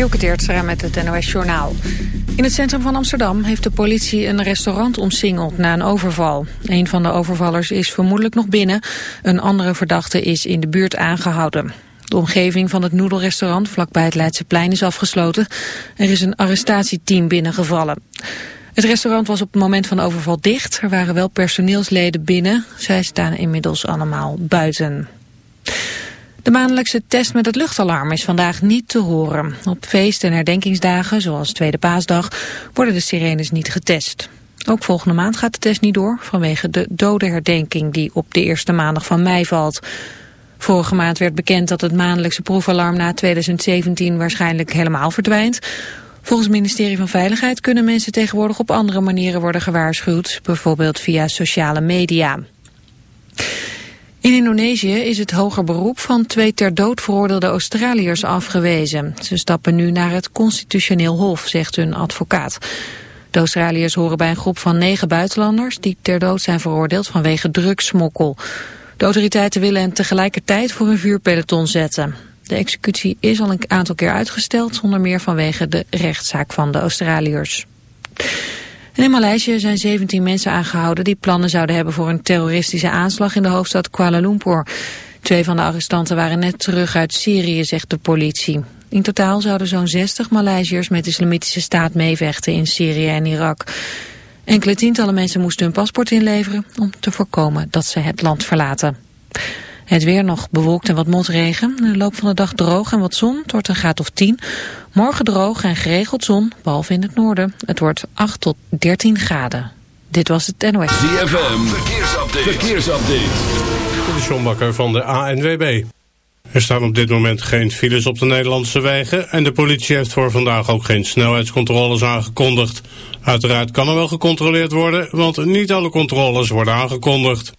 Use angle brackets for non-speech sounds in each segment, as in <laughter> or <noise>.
Hielke Teertstra met het NOS Journaal. In het centrum van Amsterdam heeft de politie een restaurant omsingeld na een overval. Een van de overvallers is vermoedelijk nog binnen. Een andere verdachte is in de buurt aangehouden. De omgeving van het noedelrestaurant vlakbij het Leidseplein is afgesloten. Er is een arrestatieteam binnengevallen. Het restaurant was op het moment van overval dicht. Er waren wel personeelsleden binnen. Zij staan inmiddels allemaal buiten. De maandelijkse test met het luchtalarm is vandaag niet te horen. Op feest- en herdenkingsdagen, zoals Tweede Paasdag, worden de sirenes niet getest. Ook volgende maand gaat de test niet door vanwege de dodenherdenking die op de eerste maandag van mei valt. Vorige maand werd bekend dat het maandelijkse proefalarm na 2017 waarschijnlijk helemaal verdwijnt. Volgens het ministerie van Veiligheid kunnen mensen tegenwoordig op andere manieren worden gewaarschuwd, bijvoorbeeld via sociale media. In Indonesië is het hoger beroep van twee ter dood veroordeelde Australiërs afgewezen. Ze stappen nu naar het constitutioneel hof, zegt hun advocaat. De Australiërs horen bij een groep van negen buitenlanders die ter dood zijn veroordeeld vanwege drugssmokkel. De autoriteiten willen hen tegelijkertijd voor een vuurpeloton zetten. De executie is al een aantal keer uitgesteld, zonder meer vanwege de rechtszaak van de Australiërs. In Maleisië zijn 17 mensen aangehouden die plannen zouden hebben voor een terroristische aanslag in de hoofdstad Kuala Lumpur. Twee van de arrestanten waren net terug uit Syrië, zegt de politie. In totaal zouden zo'n 60 Maleisiërs met de islamitische staat meevechten in Syrië en Irak. Enkele tientallen mensen moesten hun paspoort inleveren om te voorkomen dat ze het land verlaten. Het weer nog bewolkt en wat motregen. In de loop van de dag droog en wat zon. Het wordt een graad of 10. Morgen droog en geregeld zon, behalve in het noorden. Het wordt 8 tot 13 graden. Dit was het NOS. ZFM, verkeersupdate. verkeersupdate. De Sjombakker van de ANWB. Er staan op dit moment geen files op de Nederlandse wegen... en de politie heeft voor vandaag ook geen snelheidscontroles aangekondigd. Uiteraard kan er wel gecontroleerd worden... want niet alle controles worden aangekondigd.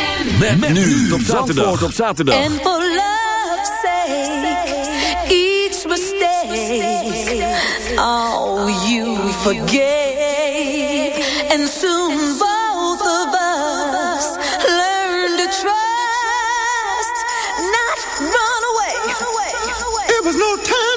Met, nu op zaterdag. op zaterdag. And for love's sake, each mistake, oh, you forgave. And soon both of us learn to trust, not run away. It was no time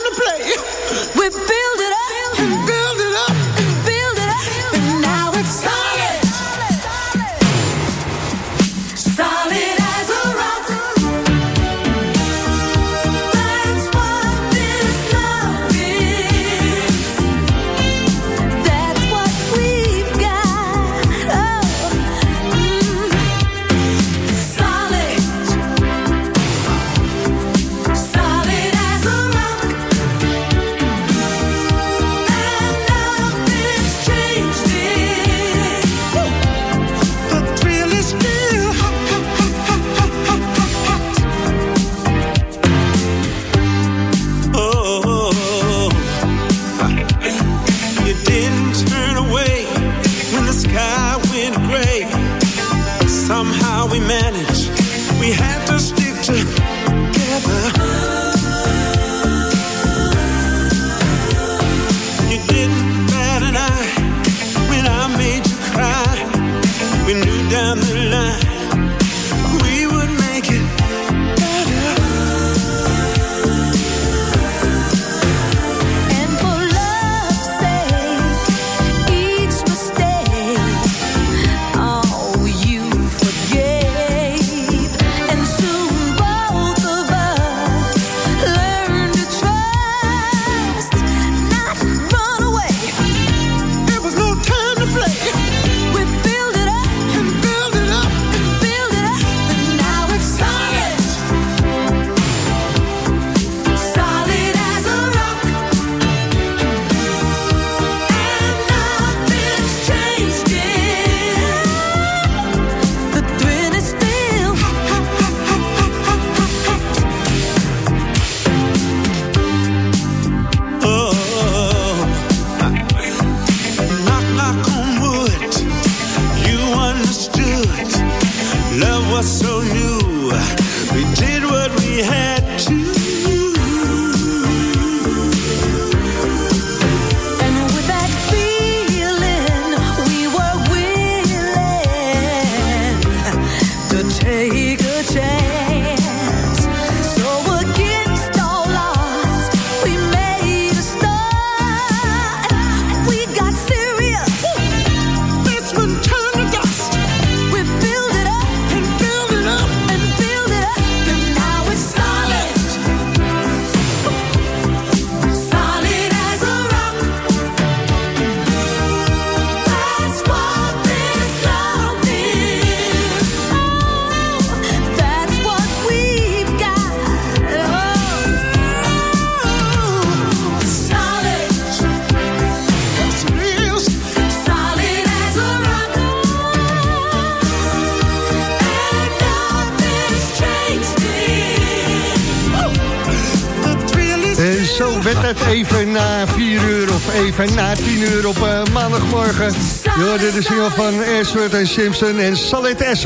op uh, maandagmorgen. Hoorde de single van Ashford en Simpson en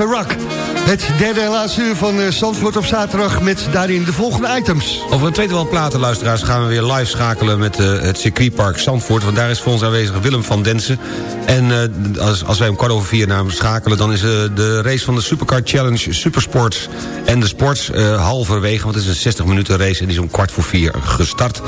a Rock. Het derde en laatste uur van uh, Zandvoort op zaterdag met daarin de volgende items. Over een tweetal platenluisteraars gaan we weer live schakelen met uh, het circuitpark Zandvoort. Want daar is voor ons aanwezig Willem van Densen. En als, als wij om kwart over vier naar hem schakelen... dan is de race van de Supercar Challenge Supersports en de Sports halverwege. Want het is een 60 minuten race en die is om kwart voor vier gestart.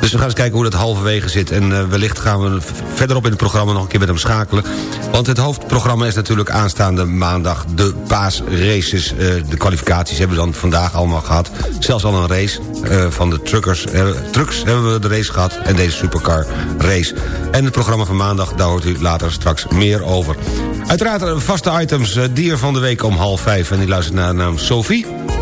Dus we gaan eens kijken hoe dat halverwege zit. En wellicht gaan we verderop in het programma nog een keer met hem schakelen. Want het hoofdprogramma is natuurlijk aanstaande maandag de paasraces. de kwalificaties hebben we dan vandaag allemaal gehad. Zelfs al een race van de truckers. trucks hebben we de race gehad en deze Supercar race. En het programma van maandag, daar hoort u later straks meer over. Uiteraard vaste items, dier van de week om half vijf. En die luistert naar de naam Sophie.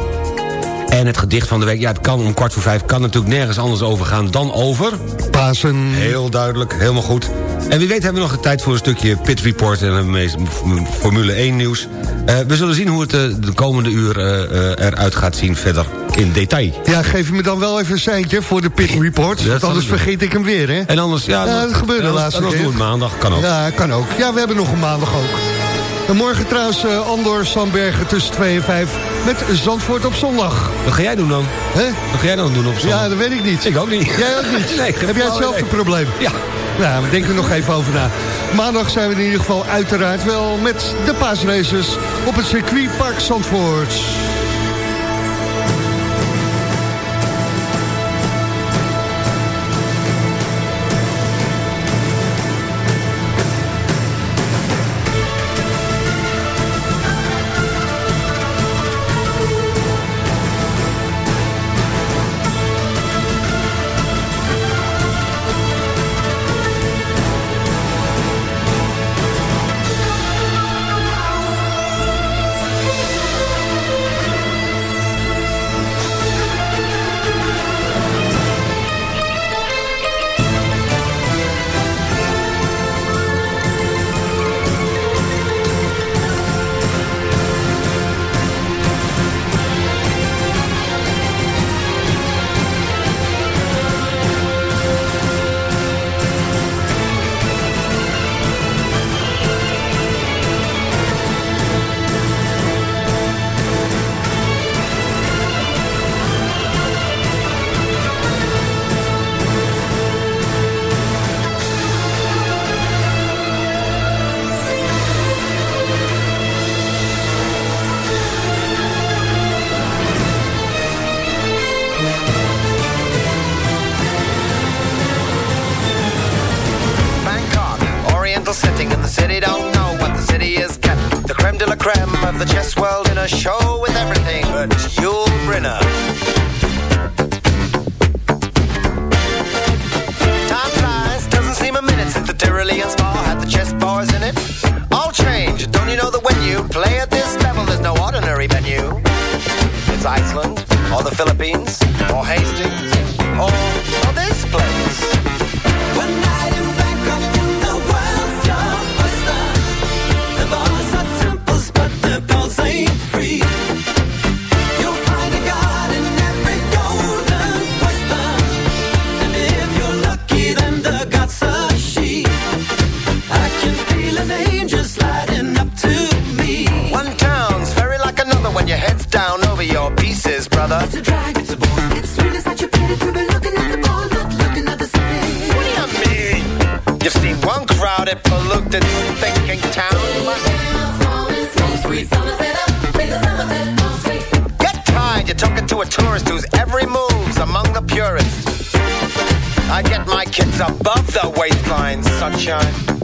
En het gedicht van de week, ja, het kan om kwart voor vijf... kan natuurlijk nergens anders overgaan dan over... Pasen. Heel duidelijk, helemaal goed. En wie weet hebben we nog tijd voor een stukje Pit Report... en een Formule 1 nieuws. Uh, we zullen zien hoe het uh, de komende uur uh, eruit gaat zien verder in detail. Ja, geef me dan wel even een seintje voor de Pit Report. Want anders vergeet ik hem weer, hè? En anders, ja... ja dat gebeurt de laatste keer. Anders doen we maandag, kan ook. Ja, kan ook. Ja, we hebben nog een maandag ook. En morgen trouwens uh, Andor Sandbergen tussen 2 en 5 met Zandvoort op zondag. Wat ga jij doen dan? Hè? Wat ga jij dan doen op zondag? Ja, dat weet ik niet. Ik ook niet. Jij ook niet? <laughs> nee, Heb jij hetzelfde probleem? Ja. Nou, we denken er nog even over na. Maandag zijn we in ieder geval uiteraard wel met de paasraces op het circuitpark Zandvoort. I get my kids above the waistline, sunshine.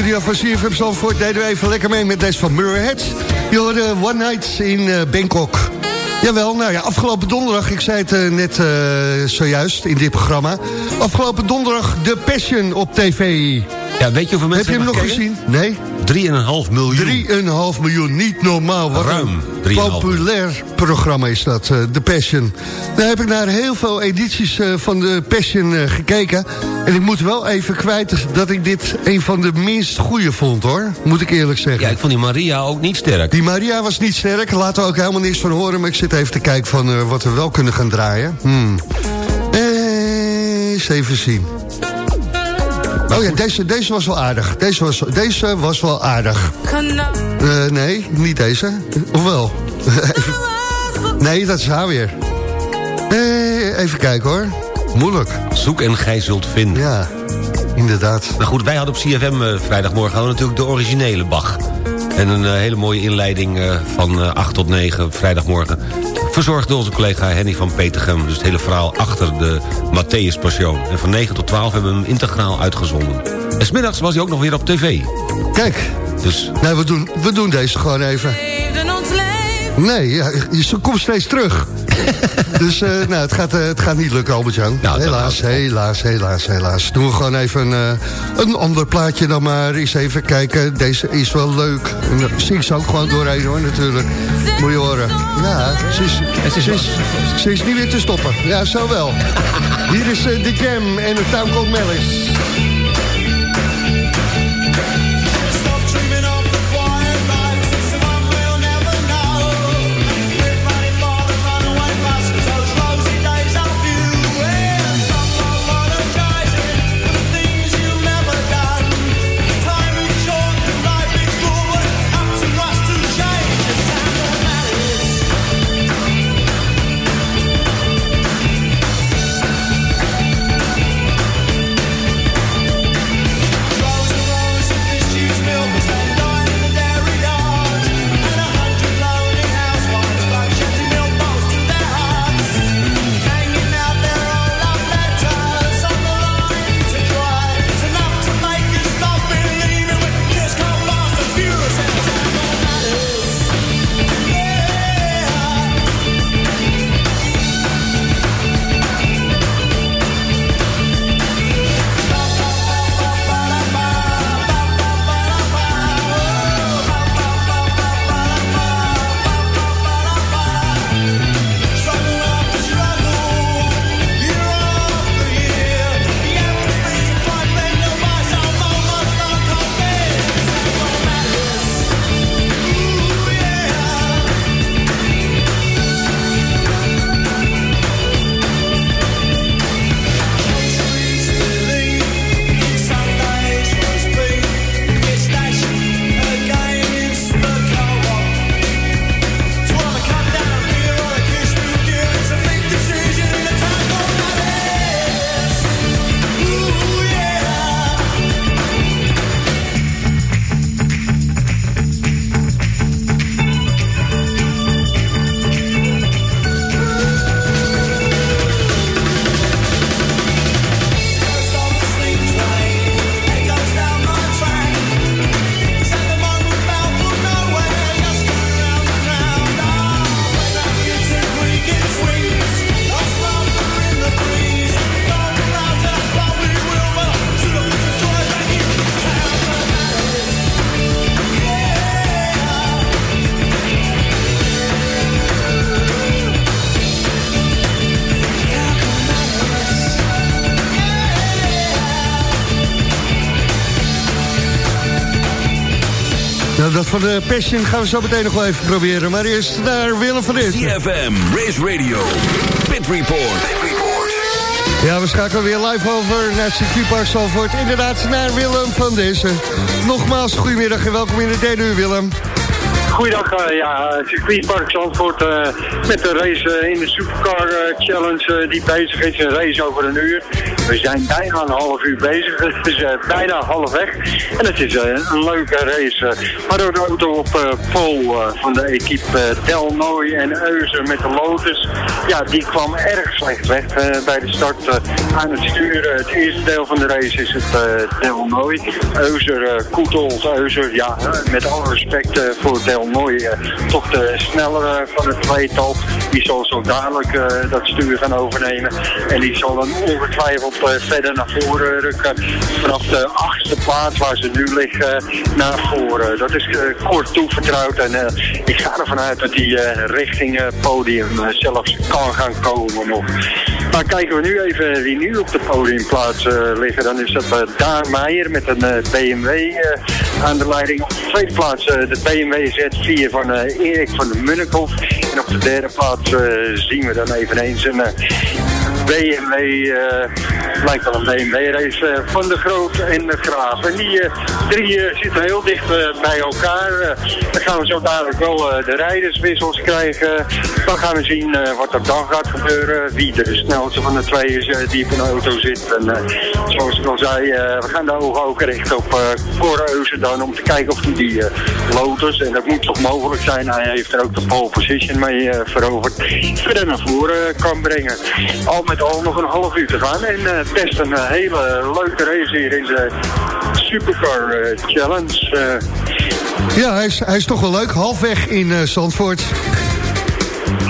Studio van CFM Zandvoort deden we even lekker mee met deze van Murray Heads. Je hoorde One Night in eh, Bangkok. Jawel, nou ja, afgelopen donderdag, ik zei het eh, net eh, zojuist in dit programma. Afgelopen donderdag de Passion op tv. Ja, weet je hoeveel mensen Heb je hem nog gezien? Nee? 3,5 miljoen. 3,5 miljoen, niet normaal. Wat Ruim een 3,5 populair programma is dat, eh, The Passion. Daar heb ik naar heel veel edities eh, van The Passion eh, gekeken. En ik moet wel even kwijt dat ik dit een van de minst goede vond, hoor. Moet ik eerlijk zeggen. Ja, ik vond die Maria ook niet sterk. Die Maria was niet sterk, laten we ook helemaal niks van horen... maar ik zit even te kijken van wat we wel kunnen gaan draaien. Hmm. Eens even zien. Oh ja, deze, deze was wel aardig. Deze was, deze was wel aardig. Eh, nee, niet deze. Of wel? <laughs> Nee, dat is haar weer. Eh, even kijken hoor. Moeilijk. Zoek en gij zult vinden. Ja, inderdaad. Nou goed, wij hadden op CFM eh, vrijdagmorgen hadden natuurlijk de originele Bach. En een eh, hele mooie inleiding van eh 8 tot 9 vrijdagmorgen. Verzorgd door onze collega Henny van Petergem. Dus het hele verhaal achter de Matthäus Passion. En van 9 tot 12 hebben we hem integraal uitgezonden. En smiddags was hij ook nog weer op tv. Kijk, Dus nee, we, doen, we doen deze gewoon even. Nee, ja, ze komt steeds terug. <laughs> dus eh, nou, het, gaat, eh, het gaat niet lukken, Albert-Jan. Nou, helaas, helaas, helaas, helaas. Doen we gewoon even een, eh, een ander plaatje dan maar. Eens even kijken, deze is wel leuk. En zing ze ook gewoon doorheen hoor, natuurlijk. Moet je horen. Ja, ze is, ze is, ze is niet meer te stoppen. Ja, zo wel. Hier is The Jam en het Town Called Malice. Nou, dat van de Passion gaan we zo meteen nog wel even proberen. Maar eerst naar Willem van Dit. CFM, Race Radio, Pit Report. Ja, we schakelen weer live over naar het circuitpark Zalvoort. Inderdaad, naar Willem van deze. Nogmaals, goedemiddag en welkom in de derde uur, Willem. Goeiedag, eh, ja, circuitpark Zandvoort eh, met de race eh, in de Supercar Challenge die bezig is. Een race over een uur. We zijn bijna een half uur bezig, het is eh, bijna half weg. En het is eh, een leuke race. eh. maar de auto op eh, van de equipe Del Noy en Euser met de Lotus, ja, die kwam erg slecht weg bij de start aan het sturen. Het eerste deel van de race is het Del Noy. Euser, Koetels, Euser, ja, met alle respect voor Del Noy, eh, toch de snellere van het tweetal. Die zal zo dadelijk dat stuur gaan overnemen. En die zal dan ongetwijfeld eh, verder naar voren rukken. Vanaf de achtste plaats waar ze nu liggen naar voren. Dat is eh, kort toevertrouwd. En eh, ik ga ervan uit dat die eh, richting eh, podium eh, zelfs kan gaan komen nog. Maar kijken we nu even wie nu op de podiumplaats eh, liggen. Dan is dat Daan Meijer met een eh, BMW eh, aan de leiding. Op de tweede plaats eh, de BMW Z4 van eh, Erik van de Munnikhoff. En op de derde plaats eh, zien we dan eveneens een eh, BMW, eh lijkt wel een BMW-race van de Groot en de Graaf. En die drie zitten heel dicht bij elkaar. Dan gaan we zo dadelijk wel de rijderswissels krijgen. Dan gaan we zien wat er dan gaat gebeuren. Wie de snelste van de twee is die op een auto zit. En zoals ik al zei, we gaan de ogen ook richten op uh, dan. Om te kijken of die eh, Lotus, en dat moet toch mogelijk zijn. Hij heeft er ook de pole position mee eh, veroverd. Verder naar voren eh, kan brengen. Al met al nog een half uur te gaan. En eh, best een eh, hele leuke race hier in de Supercar eh, Challenge. Ja, hij is, hij is toch wel leuk. Halfweg in eh, Zandvoort.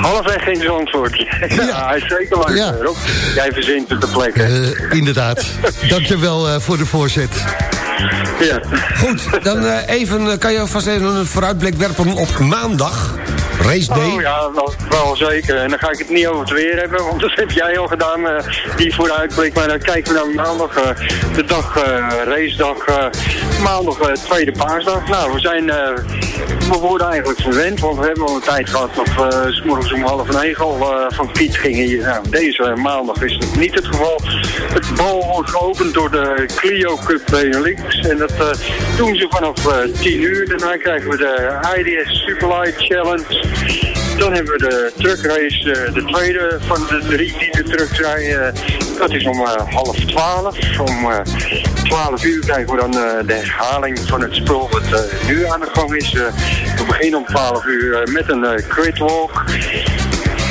halfweg in Zandvoort. <laughs> ja, hij is zeker leuk. Ja. Rob. Jij verzint het de plek. hè? Eh, inderdaad. <laughs> Dankjewel eh voor de voorzet. Ja. Goed, dan eh, even, kan je vast even een vooruitblik werpen op maandag, race day. Oh ja, wel, wel zeker. En dan ga ik het niet over het weer hebben, want dat heb jij al gedaan, eh, die vooruitblik. Maar dan kijken we naar maandag, eh, de dag, eh racedag, maandag, tweede paasdag. Nou, we zijn, we worden eigenlijk verwend, want we hebben al een tijd gehad we s om half negen al van Piet gingen. hier. Nou, deze maandag is dat niet het geval. Het bal wordt geopend door de Clio Cup Benelux. En dat doen ze vanaf eh 10 uur. Daarna krijgen we de IDS Superlight Challenge. Dan hebben we de truckrace, eh, de tweede van de drie die de trucks rijden. Dat is om eh, half twaalf. Om eh 12 uur krijgen we dan de herhaling van het spul wat nu aan de gang is. We beginnen om 12 uur met een eh critwalk.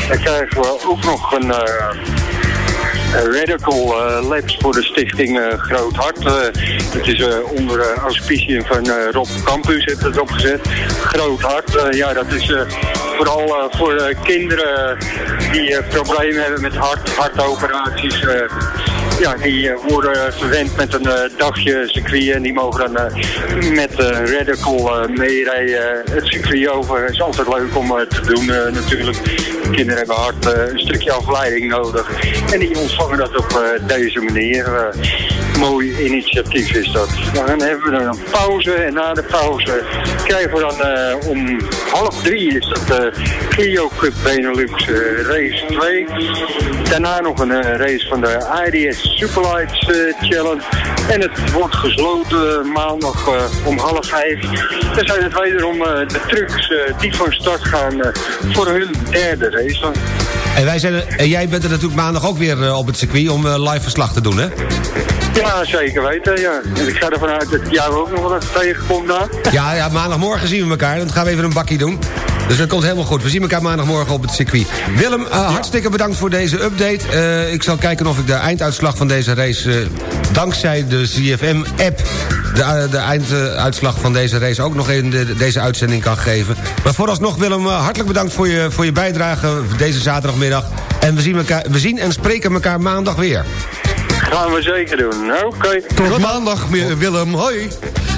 Dan krijgen we ook nog een... eh, Radical eh, Labs voor de stichting eh, Groot Hart. Het is onder auspiciën van Rob Campus heeft het opgezet. Groot Hart, ja dat is vooral voor kinderen die problemen hebben met hart, hartoperaties. Ja, die eh, worden verwend met een eh, dagje circuit en die mogen dan eh, met Radical meerijden het circuit over. Het is altijd leuk om te doen natuurlijk. Kinderen hebben hard een stukje afleiding nodig. En die ontvangen dat op deze manier. Eh, mooi initiatief is dat. Dan hebben we dan een pauze en na de pauze krijgen we dan eh, om half drie is dat de Clio Cup Benelux eh, race 2. Daarna nog een eh, race van de IDS Superlights eh, Challenge. En het wordt gesloten maandag eh, om half vijf. Dan zijn het wederom eh, de trucks eh, die van start gaan eh, voor hun derde race. En, wij zijn, en jij bent er natuurlijk maandag ook weer eh, op het circuit om eh, live verslag te doen, hè? Ja, zeker weten, ja. En ik ga ervan uit dat jij ook nog wat tegenkomt daar. Ja, ja, maandagmorgen zien we elkaar. Dan gaan we even een bakkie doen. Dus dat komt helemaal goed. We zien elkaar maandagmorgen op het circuit. Willem, eh, hartstikke bedankt voor deze update. Eh, ik zal kijken of ik de einduitslag van deze race... eh, dankzij de CFM-app... de, de einduitslag van deze race ook nog in de, deze uitzending kan geven. Maar vooralsnog, Willem, hartelijk bedankt voor je, voor je bijdrage deze zaterdagmiddag. En we zien, elkaar, we zien en spreken elkaar maandag weer. Gaan we zeker doen. Oké. Tot maandag, Willem. Hoi.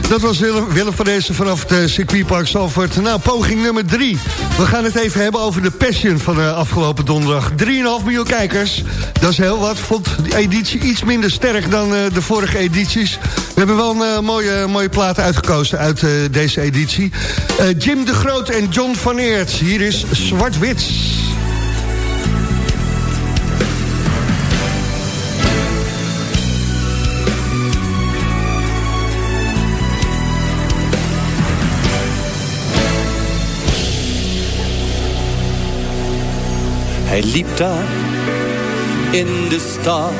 Dat was Willem, Willem van Dezen vanaf het uh, circuitpark Zalvoort. Nou, poging nummer drie. We gaan het even hebben over de Passion van de afgelopen donderdag. 3,5 miljoen kijkers. Dat is heel wat. Vond de editie iets minder sterk dan uh, de vorige edities. We hebben wel een mooie, mooie plaat uitgekozen uit deze editie. Jim de Groot en John van Eert. Hier is Zwart-Wit. Hij liep daar in de stad,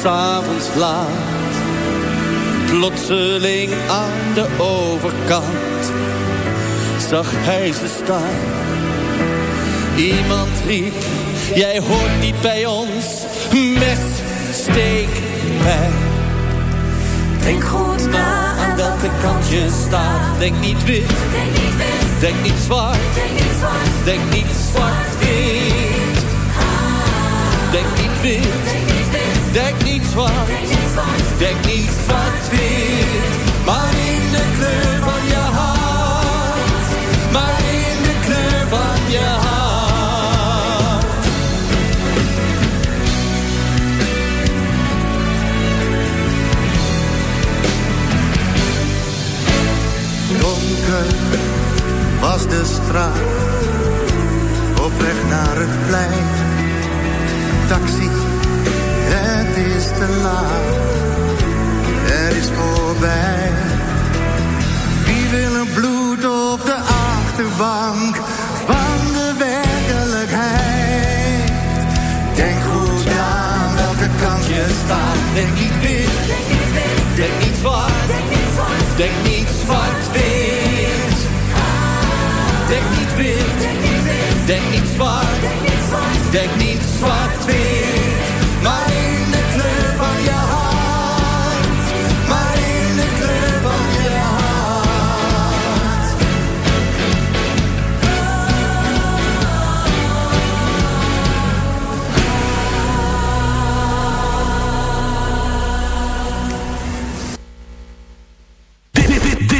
s'avonds laat, plotseling aan de overkant, zag hij ze staan. Iemand riep, jij hoort niet bij ons, mes, steek, pijn. Denk goed na aan welke kant je staat, denk niet wit, denk niet, wit. Denk niet zwart, denk niet zwart, denk niet zwart-wit. Denk niet wit, denk niet zwart, denk niet zwart-wit. Maar in de kleur van je hart, maar in de kleur van je hart. Donker was de straat weg naar het plein. Taxi, het is te laat, het is voorbij. Wie wil een bloed op de achterbank van de werkelijkheid? Denk goed aan welke kant je staat. Denk niet wit, denk niet zwart, denk niet zwart-wit. Denk niet wit, denk niet zwart, denk niet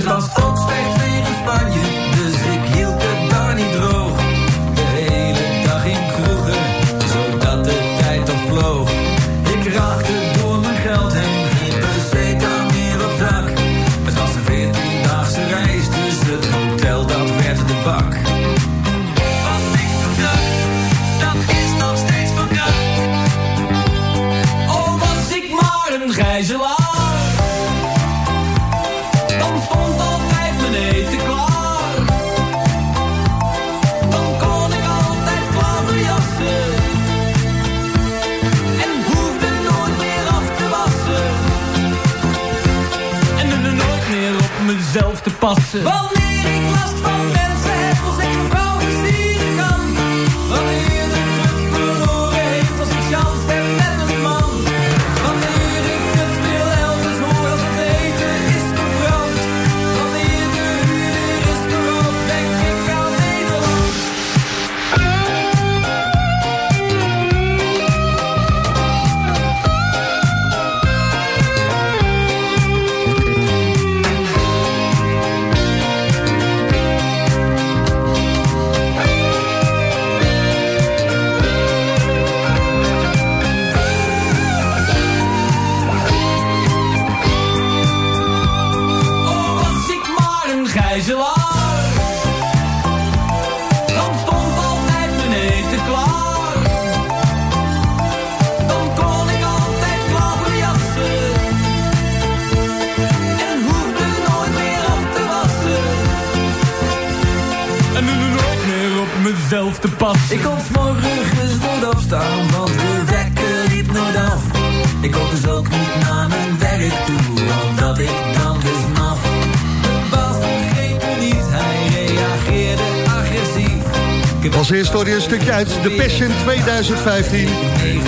Te te mezelf te passen. Ik kon morgens nooit opstaan, want de wekker liep nooit af. Ik kon dus ook niet naar mijn werk toe, omdat ik dan dus maf. De baas begreep me niet, hij reageerde agressief. Als eerste hoorde je een stukje uit The Passion 2015.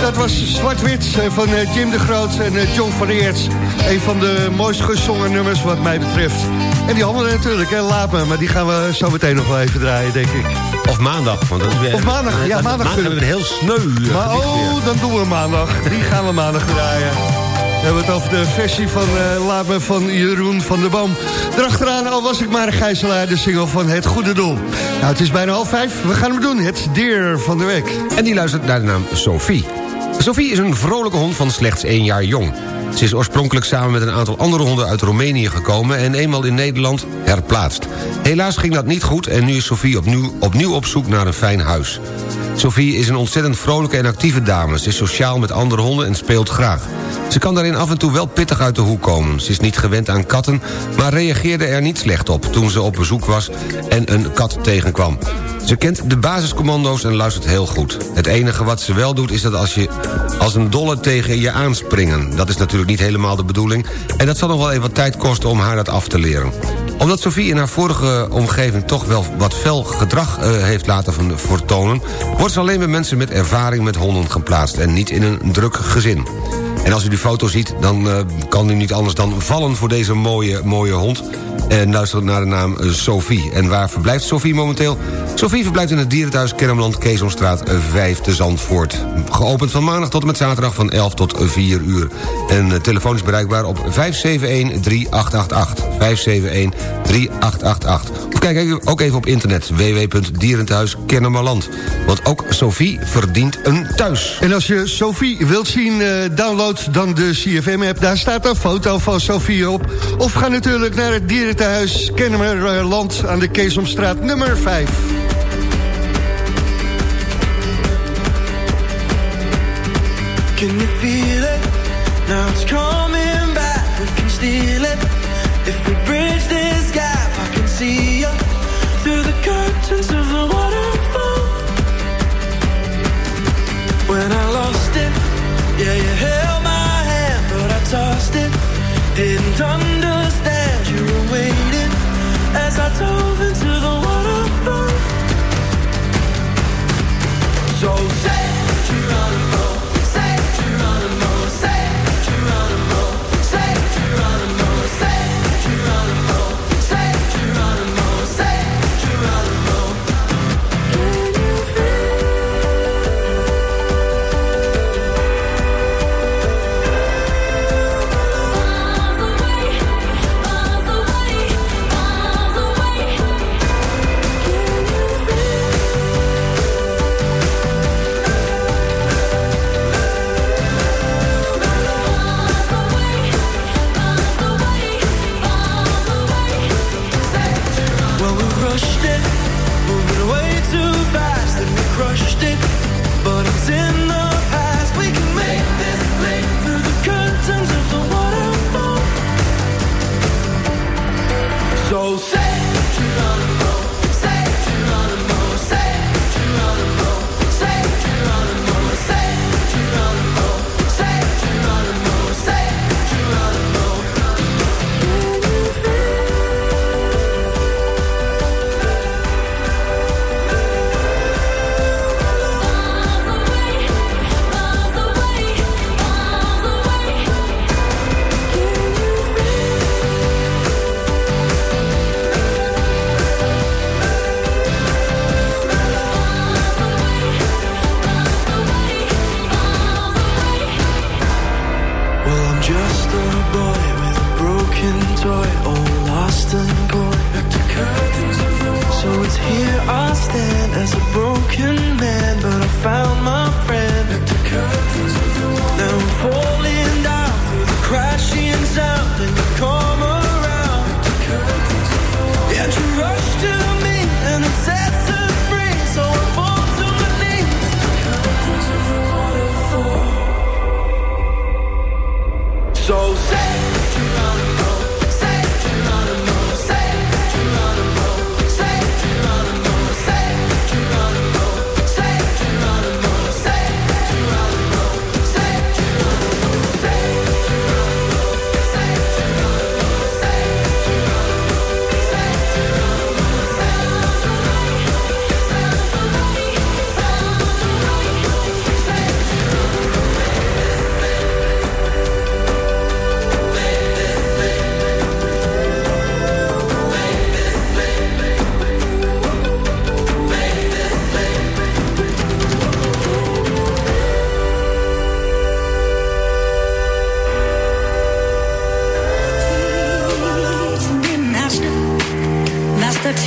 Dat was Zwart-Wit van eh, Jim de Groot en eh, John van Eerts. Een van de mooist gezongen nummers wat mij betreft. En die andere natuurlijk, hè, laat me. Maar die gaan we zo meteen nog wel even draaien, denk ik. Of maandag. Want dat is weer, Of maandag, ja, dat- maandag hebben we een heel sneu eh, Maar oh, dan doen we maandag. Die gaan we maandag draaien. We hebben het over de versie van eh Laat me van Jeroen van der Boom. Erachteraan, al was ik maar een gijzelaar, de single van Het Goede Doel. Nou, het is bijna half vijf. We gaan hem doen, het dier van de week. En die luistert naar de naam Sophie. Sophie is een vrolijke hond van slechts één jaar jong. Ze is oorspronkelijk samen met een aantal andere honden uit Roemenië gekomen... en eenmaal in Nederland herplaatst. Helaas ging dat niet goed en nu is Sophie opnieuw, opnieuw op zoek naar een fijn huis. Sophie is een ontzettend vrolijke en actieve dame. Ze is sociaal met andere honden en speelt graag. Ze kan daarin af en toe wel pittig uit de hoek komen. Ze is niet gewend aan katten, maar reageerde er niet slecht op... toen ze op bezoek was en een kat tegenkwam. Ze kent de basiscommando's en luistert heel goed. Het enige wat ze wel doet is dat als je als een dolle tegen je aanspringen. Dat is natuurlijk niet helemaal de bedoeling... en dat zal nog wel even wat tijd kosten om haar dat af te leren omdat Sophie in haar vorige omgeving toch wel wat fel gedrag eh, heeft laten vertonen... wordt ze alleen bij mensen met ervaring met honden geplaatst... en niet in een druk gezin. En als u die foto ziet, dan eh, kan u niet anders dan vallen voor deze mooie, mooie hond. En luister naar de naam eh, Sophie. En waar verblijft Sophie momenteel? Sophie verblijft in het dierenthuis Kermland, Keesomstraat 5 te Zandvoort. Geopend van maandag tot en met zaterdag van 11 tot 4 uur. En eh, telefoon is bereikbaar op 571-3888. 571-3888. Of kijk ook even op internet www.dierenthuiskennemerland. Want ook Sophie verdient een thuis. En als je Sophie wilt zien, eh, download dan de CFM-app. Daar staat een foto van Sophie op. Of ga natuurlijk naar het dierenthuis Kennemerland aan de Keesomstraat nummer 5. Can you feel it? Now it's coming back. We can steal it. If we bridge this gap, I can see you through the curtains of the waterfall. When I lost it, yeah, you held I tossed it. Didn't understand you were waiting as I dove into the waterfall. So say, Geronimo, say,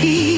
see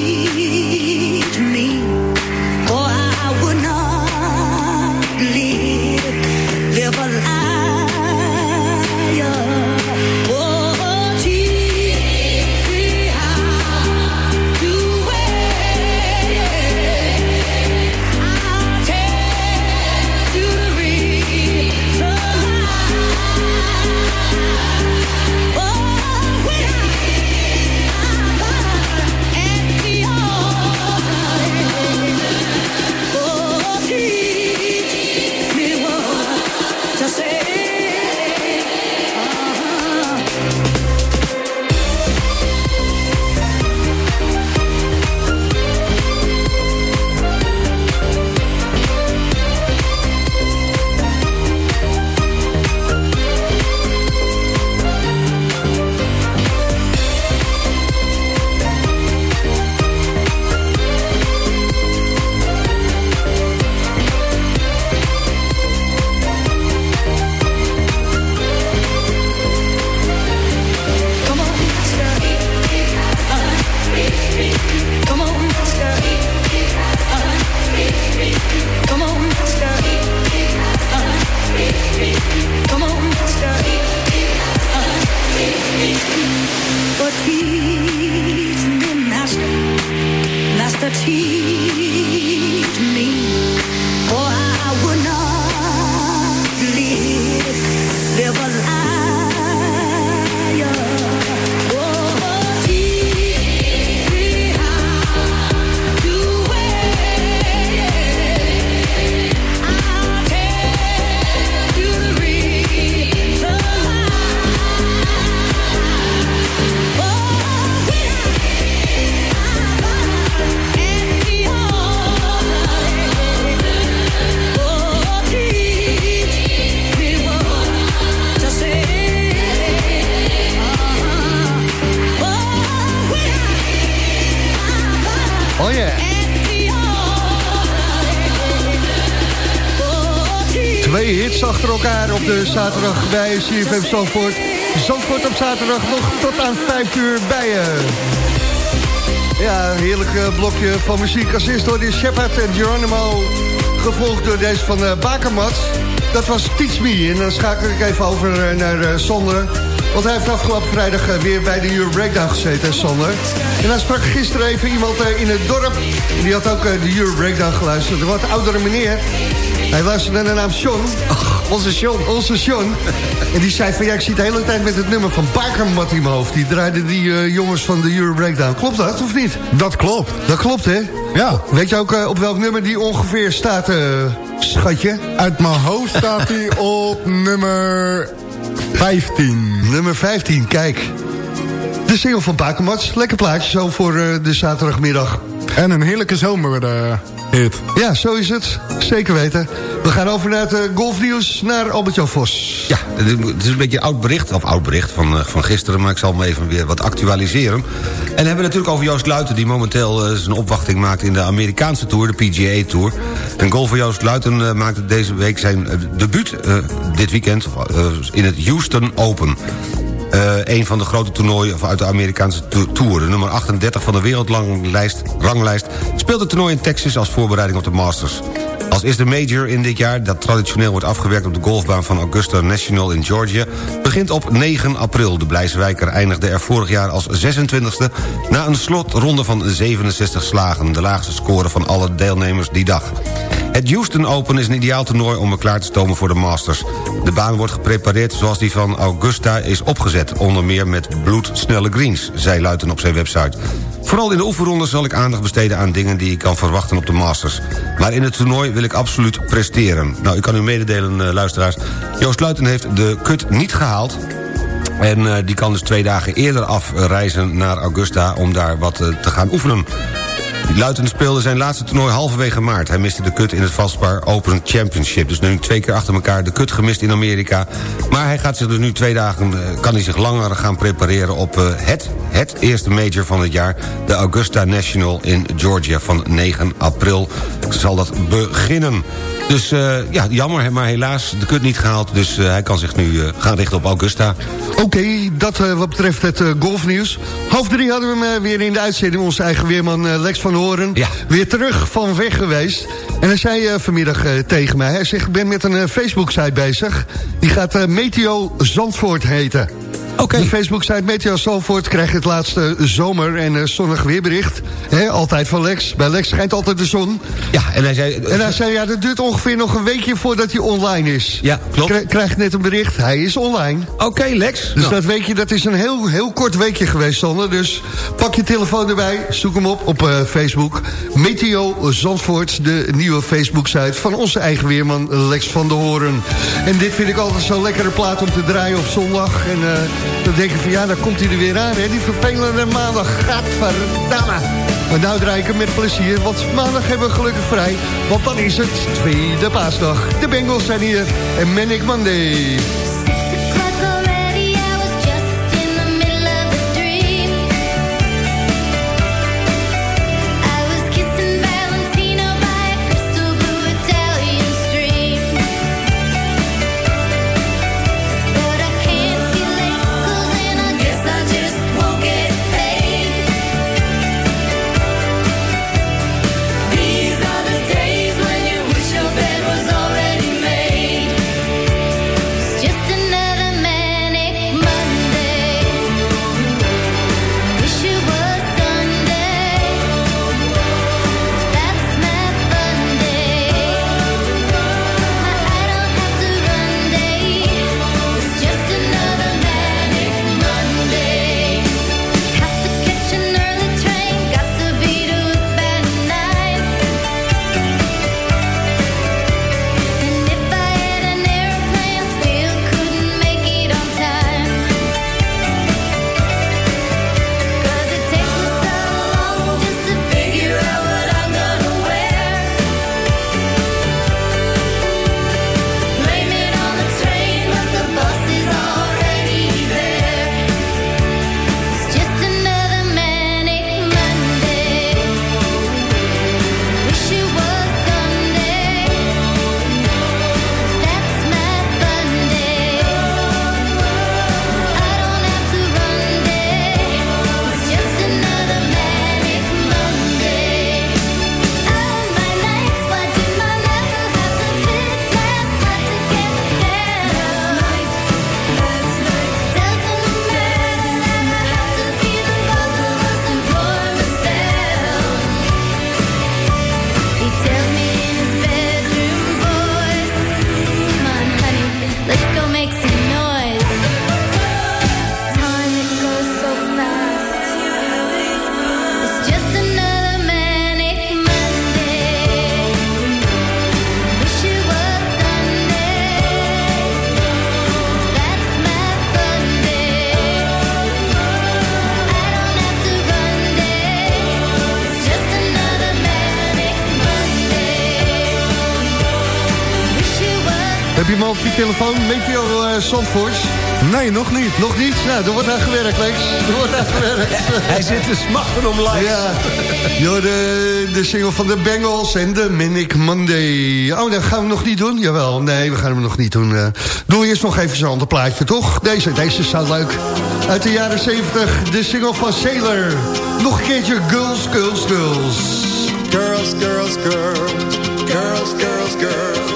op de zaterdag bij CFM Zandvoort. Zandvoort op zaterdag nog tot aan 5 uur bij. Ja, een heerlijk eh, blokje van muziek. Als eerst door die Shepard en Geronimo. Gevolgd door deze van uh, Bakermat. Dat was Teach Me. En dan schakel ik even over eh, naar Sander. Want hij heeft afgelopen vrijdag eh, weer bij de Euro Breakdown gezeten, Sander. En hij sprak gisteren even iemand eh, in het dorp. En die had ook eh, de Euro Breakdown geluisterd. Een wat oudere meneer. Hij luisterde naar de naam Sean. onze Sean. Onze Sean. En die zei van ja, ik zit de hele tijd met het nummer van Bakermat in mijn hoofd. Die draaide die jongens van de Euro Breakdown. Klopt dat of niet? Dat klopt. Dat klopt, hè? Ja. Weet je ook op welk nummer die ongeveer staat, schatje? Uit mijn hoofd staat hij op nummer 15. Nummer 15, kijk. De single van Bakermats. Lekker plaatje zo voor eh, de zaterdagmiddag. En een heerlijke zomer. eh, Hit. Ja, zo is het. Zeker weten. We gaan over naar het eh, golfnieuws, naar Albert-Jan Vos. Ja, het is een beetje een oud bericht, of oud bericht van, eh, van gisteren... maar ik zal hem even weer wat actualiseren. En we hebben het natuurlijk over Joost Luiten... die momenteel eh, zijn opwachting maakt in de Amerikaanse Tour, de PGA Tour. En golfer Joost Luiten eh, maakte deze week zijn eh, debuut dit weekend... in het Houston Open. Eh, een van de grote toernooien uit de Amerikaanse to- Tour. De nummer 38 van de wereldranglijst ranglijst, speelt het toernooi in Texas als voorbereiding op de Masters. Als eerste major in dit jaar, dat traditioneel wordt afgewerkt op de golfbaan van Augusta National in Georgia, begint op 9 april. De Blijswijker eindigde er vorig jaar als 26e na een slotronde van 67 slagen, de laagste score van alle deelnemers die dag. Het Houston Open is een ideaal toernooi om er klaar te stomen voor de Masters. De baan wordt geprepareerd zoals die van Augusta is opgezet... onder meer met bloedsnelle greens, zei Luiten op zijn website. Vooral in de oefenronde zal ik aandacht besteden aan dingen die ik kan verwachten op de Masters. Maar in het toernooi wil ik absoluut presteren. Nou, ik kan u mededelen, eh, luisteraars. Joost Luiten heeft de kut niet gehaald... En eh, die kan dus twee dagen eerder afreizen naar Augusta... om daar wat eh, te gaan oefenen. Luiten speelde zijn laatste toernooi halverwege maart. Hij miste de kut in het Valspar Open Championship. Dus nu twee keer achter elkaar de kut gemist in Amerika. Maar hij gaat zich dus nu twee dagen... eh, kan hij zich langer gaan prepareren op eh, het, het eerste major van het jaar... de Augusta National in Georgia van 9 april zal dat beginnen. Dus eh, ja, jammer, maar helaas de kut niet gehaald. Dus eh, hij kan zich nu eh, gaan richten op Augusta. Oké, dat wat betreft het golfnieuws. Half drie hadden we hem weer in de uitzending. Onze eigen weerman Lex van Horen. Weer terug van weg geweest. En hij zei vanmiddag tegen mij... hij zegt, ik ben met een Facebook-site bezig. Die gaat Meteo Zandvoort heten. Oké. De Facebook-site Meteo Zandvoort krijgt het laatste zomer- en eh, zonnig weerbericht. Altijd van Lex. Bij Lex schijnt altijd de zon. Ja, en hij zei... En hij zei, ja, dat duurt ongeveer nog een weekje voordat hij online is. Ja, klopt. Krijg krijgt net een bericht, hij is online. Oké, Lex. Dus Nou. dat weekje, dat is een heel, heel kort weekje geweest, Sander. Dus pak je telefoon erbij, zoek hem op op eh, Facebook. Meteo Zandvoort, de nieuwe Facebook-site van onze eigen weerman Lex van der Hoorn. En dit vind ik altijd zo'n lekkere plaat om te draaien op zondag. En eh, dan denk je van, ja, daar komt hij er weer aan, hè. Die vervelende maandag, gadverdamme. Maar nou draai ik hem met plezier, want maandag hebben we gelukkig vrij. Want dan is het tweede paasdag. De Bengals zijn hier en Manic Monday. Hem al op je telefoon? Meteo uh, Zandvoort? Nee, nog niet. Nog niet? Nou, er wordt aan gewerkt, Lex. Er wordt aan gewerkt. <laughs> Hij zit te smachten om likes. Ja, Yo, de, de single van de Bengals en de Manic Monday. Oh, dat gaan we nog niet doen? Jawel, nee, we gaan hem nog niet doen. Uh, doe eerst nog even zo'n ander plaatje, toch? Deze, deze is zo leuk. Uit de jaren 70, de single van Sailor. Nog een keertje Girls, Girls, Girls. Girls, girls, girls. Girls, girls, girls.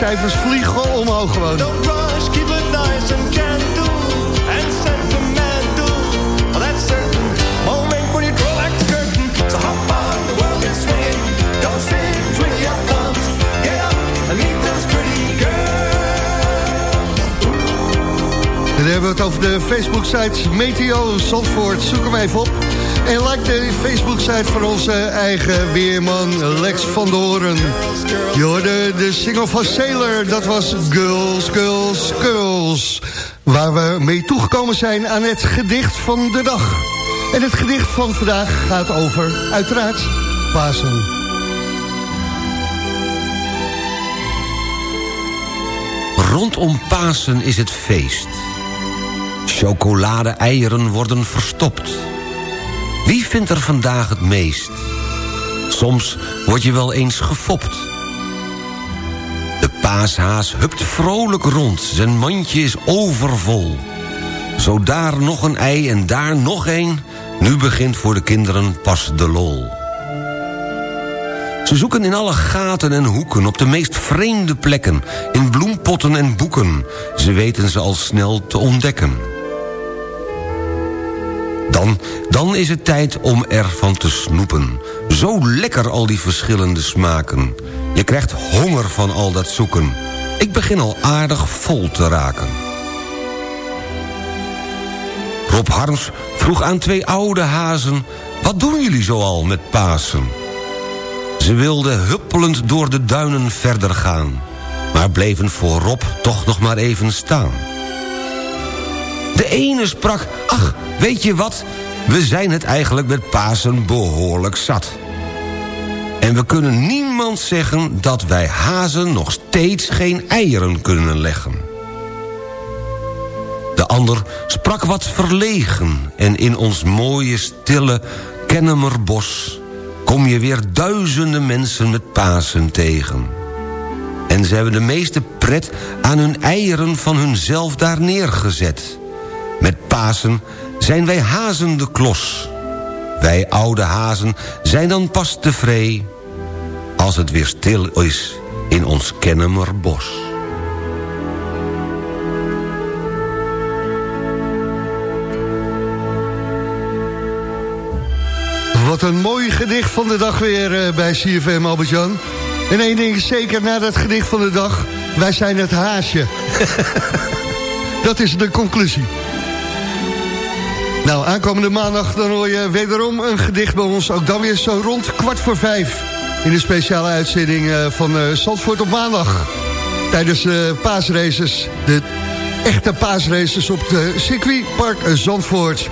Cijfers vliegen omhoog gewoon. Don't rush, keep it nice and gentle and sentimental. Well, that's certain. Moment when you draw back the curtain. So hop on, the world is swinging. Don't sit, twiddle your thumbs. Get up and meet those pretty girls. Dan hebben we het over de Facebook-site Meteo Zandvoort. Zoek hem even op. En like de Facebook-site van onze eigen weerman Lex van Doren. Je hoorde de single van Sailor, dat was Girls, Girls, Girls. Waar we mee toegekomen zijn aan het gedicht van de dag. En het gedicht van vandaag gaat over, uiteraard, Pasen. Rondom Pasen is het feest. Chocolade-eieren worden verstopt. Wie vindt er vandaag het meest? Soms word je wel eens gefopt. De paashaas hupt vrolijk rond, zijn mandje is overvol. Zo daar nog een ei en daar nog een... nu begint voor de kinderen pas de lol. Ze zoeken in alle gaten en hoeken, op de meest vreemde plekken... in bloempotten en boeken, ze weten ze al snel te ontdekken. Dan, is het tijd om ervan te snoepen. Zo lekker al die verschillende smaken. Je krijgt honger van al dat zoeken. Ik begin al aardig vol te raken. Rob Harms vroeg aan twee oude hazen... wat doen jullie zoal met Pasen? Ze wilden huppelend door de duinen verder gaan... maar bleven voor Rob toch nog maar even staan. De ene sprak, ach, weet je wat... we zijn het eigenlijk met Pasen behoorlijk zat. En we kunnen niemand zeggen dat wij hazen nog steeds geen eieren kunnen leggen. De ander sprak wat verlegen en in ons mooie, stille Kennemerbos... kom je weer duizenden mensen met Pasen tegen. En ze hebben de meeste pret aan hun eieren van hunzelf daar neergezet. Met Pasen zijn wij hazen de klos. Wij oude hazen zijn dan pas tevree... als het weer stil is in ons Kennemer bos. Wat een mooi gedicht van de dag weer eh, bij CFM Albert-Jan. En één ding is zeker na dat gedicht van de dag... wij zijn het haasje. <laughs> dat is de conclusie. Nou, aankomende maandag dan hoor je wederom een gedicht bij ons. Ook dan weer zo rond kwart voor vijf. In de speciale uitzending eh, van eh, Zandvoort op maandag. Tijdens de paasraces. De echte paasraces op de circuitpark Zandvoort.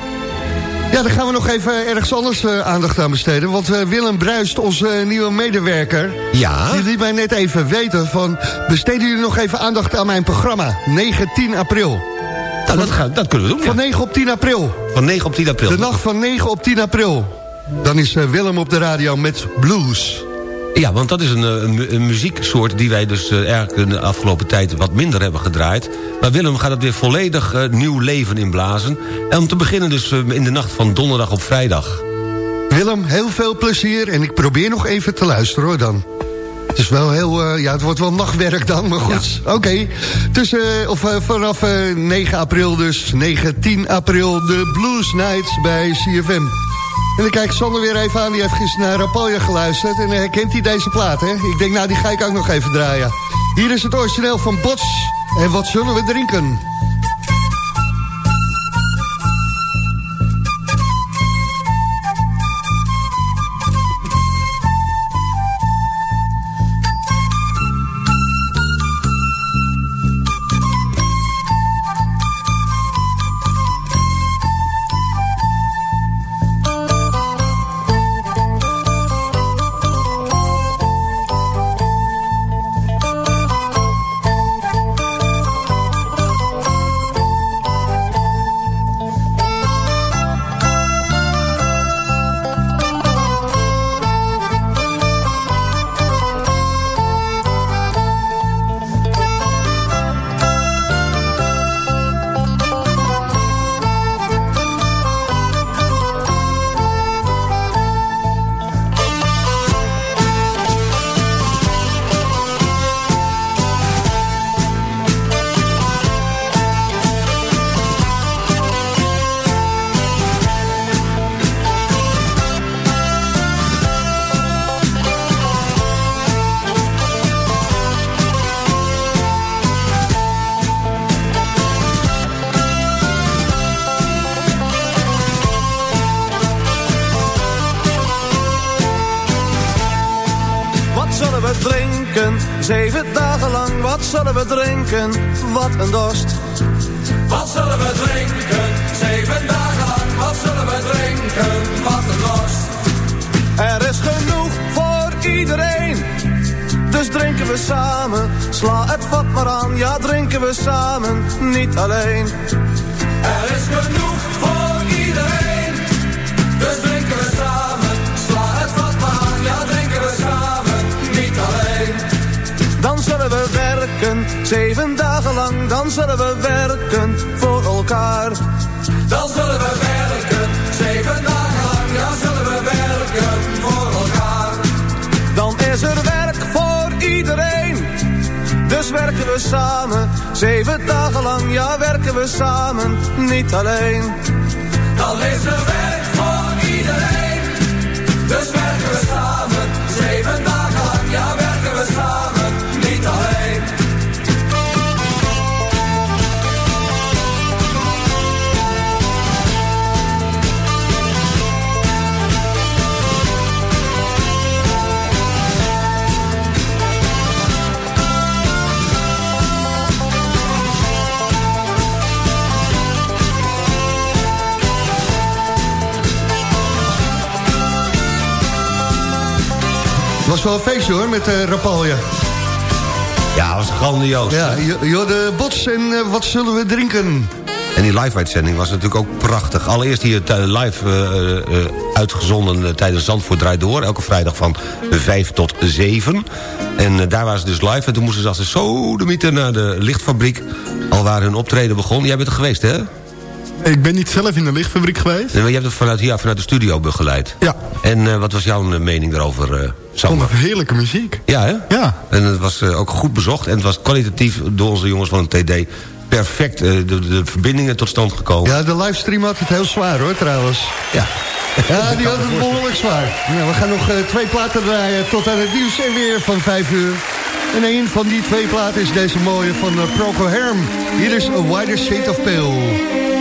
Ja, daar gaan we nog even ergens anders eh, aandacht aan besteden. Want eh, Willem Bruist, onze eh, nieuwe medewerker... Ja? die liet mij net even weten van... besteden jullie nog even aandacht aan mijn programma? 9, 10 april. Nou, dat, gaan, dat kunnen we doen, Van ja. 9 op 10 april. Van 9 op 10 april. De nacht van 9 op 10 april. Dan is eh, Willem op de radio met blues. Ja, want dat is een, eh, een, mu- een muzieksoort die wij dus eh, eigenlijk de afgelopen tijd wat minder hebben gedraaid. Maar Willem gaat het weer volledig nieuw leven inblazen. En om te beginnen dus in de nacht van donderdag op vrijdag. Willem, heel veel plezier. En ik probeer nog even te luisteren hoor dan. Het is wel heel, eh, ja, het wordt wel nachtwerk dan, maar goed. Oké, tussen, of eh, vanaf eh, 9 april dus, 9, 10 april, de Blues Nights bij CFM. En dan kijk ik Sander weer even aan, die heeft gisteren naar Rapalje geluisterd... en herkent hij deze plaat, hè? Ik denk, nou, die ga ik ook nog even draaien. Hier is het origineel van Bots. En wat zullen we drinken? Ja, drinken we samen, niet alleen. Er is genoeg voor iedereen. Dus drinken we samen. Sla het vat maar aan. Ja, drinken we samen. Niet alleen. Dan zullen we werken, zeven dagen lang. Dan zullen we werken voor elkaar. Dan zullen we werken. Zeven dagen lang. Ja, zullen we werken voor elkaar. Dan is er werk voor iedereen. Werken we samen, zeven dagen lang. Ja, werken we samen, niet alleen. Dan is er werk voor iedereen. Dus werken we samen. Zeven dagen lang. Ja, werken we samen. Was wel een feestje hoor, met uh, Rapalje. Ja, dat was grandioos. Ja, de bots en eh, wat zullen we drinken? En die live-uitzending was natuurlijk ook prachtig. Allereerst hier eh, live eh, eh, uitgezonden eh, tijdens Zandvoort Draait Door. Elke vrijdag van 5 tot 7. En eh, daar waren ze dus live. En toen moesten ze als de sodemieter naar de lichtfabriek. Al waar hun optreden begon. Jij bent er geweest, hè? Ik ben niet zelf in de lichtfabriek geweest. Nee, maar je hebt het vanuit, ja, vanuit de studio begeleid. Ja. En eh, wat was jouw eh, mening daarover, eh Ik Sander? vond het heerlijke muziek. Ja, hè? Ja. En het was eh, ook goed bezocht. En het was kwalitatief door onze jongens van het TD perfect eh, de, de verbindingen tot stand gekomen. Ja, de livestream had het heel zwaar hoor, trouwens. Ja. Ja, die had het behoorlijk zwaar. Nou, we gaan nog twee platen draaien tot aan het nieuws en weer van vijf uur. En een van die twee platen is deze mooie van uh, Procol Harum. Hier is A Wider Shade of Pale.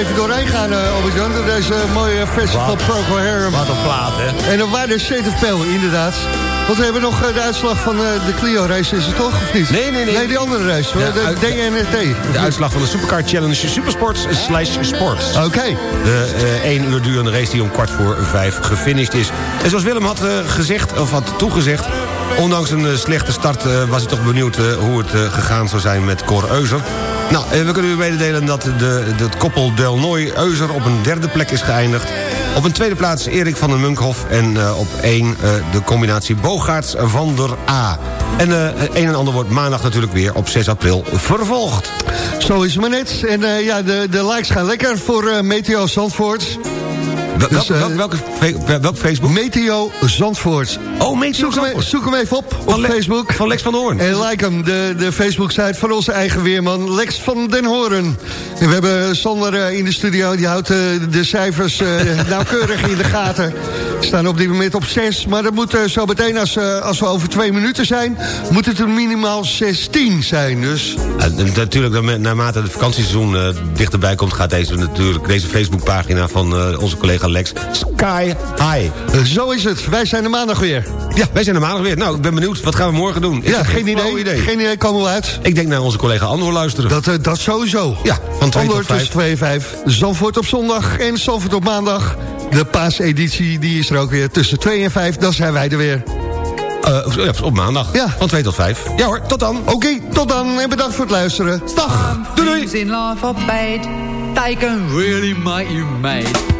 Even doorheen gaan, uh, Albert-Jan, door deze mooie versie van Procol Harum. Wat een plaat, hè? En dan waren de Shade of Pale, inderdaad. Want we hebben nog eh, de uitslag van eh, de Clio-race, is het toch, of niet? Nee, nee, nee. Nee, die andere race, Ja, de uit- DNT. De uitslag van de Supercar Challenge Supersports slash Sports. Oké. De eh, één uur durende race die om kwart voor vijf gefinished is. En zoals Willem had eh, gezegd, of had toegezegd... ondanks een eh, slechte start eh, was hij toch benieuwd eh, hoe het eh, gegaan zou zijn met Cor Euser. Nou, eh, we kunnen u mededelen dat de, het koppel Delnoy-Euser op een derde plek is geëindigd. Op een tweede plaats Erik van den Munkhoff. En eh, op één eh, de combinatie Bogaerts van der A. En eh, een en ander wordt maandag natuurlijk weer op 6 april vervolgd. Zo is het maar net. En ja, de, de likes gaan lekker voor Meteo Zandvoort. Dus, welke, eh, welke, welk Facebook? Meteo Zandvoort. Oh, Meteo zoek hem, Zandvoort. zoek hem even op op Van Facebook. Van Lex van der Hoorn. En like hem, de, de Facebook-site van onze eigen weerman Lex van den Hoorn. En we hebben Sander eh, in de studio, die houdt eh, de cijfers <laughs> nauwkeurig in de gaten. We staan op dit moment op 6, maar dat moet eh, zo meteen als, eh, als we over twee minuten zijn... moet het er minimaal 16 zijn, dus... En, natuurlijk, naarmate het vakantieseizoen eh, dichterbij komt... gaat deze, natuurlijk, deze Facebookpagina van onze collega Lex sky high. Zo is het, wij zijn er maandag weer. Ja, wij zijn er maandag weer. Nou, ik ben benieuwd. Wat gaan we morgen doen? Ja, geen idee, geen idee, komen we uit. Ik denk naar onze collega Andor luisteren. Dat, dat sowieso. Ja, van 2 Andor tot 5. tussen 2 en 5. Zandvoort op zondag en Zandvoort op maandag. De paaseditie die is er ook weer tussen 2 en 5. Dan zijn wij er weer. Eh, ja, op maandag. Ja. Van 2 tot 5. Ja hoor, tot dan. Oké, tot dan en bedankt voor het luisteren. Dag. Doei doei. In life are bad. They can really make you mad.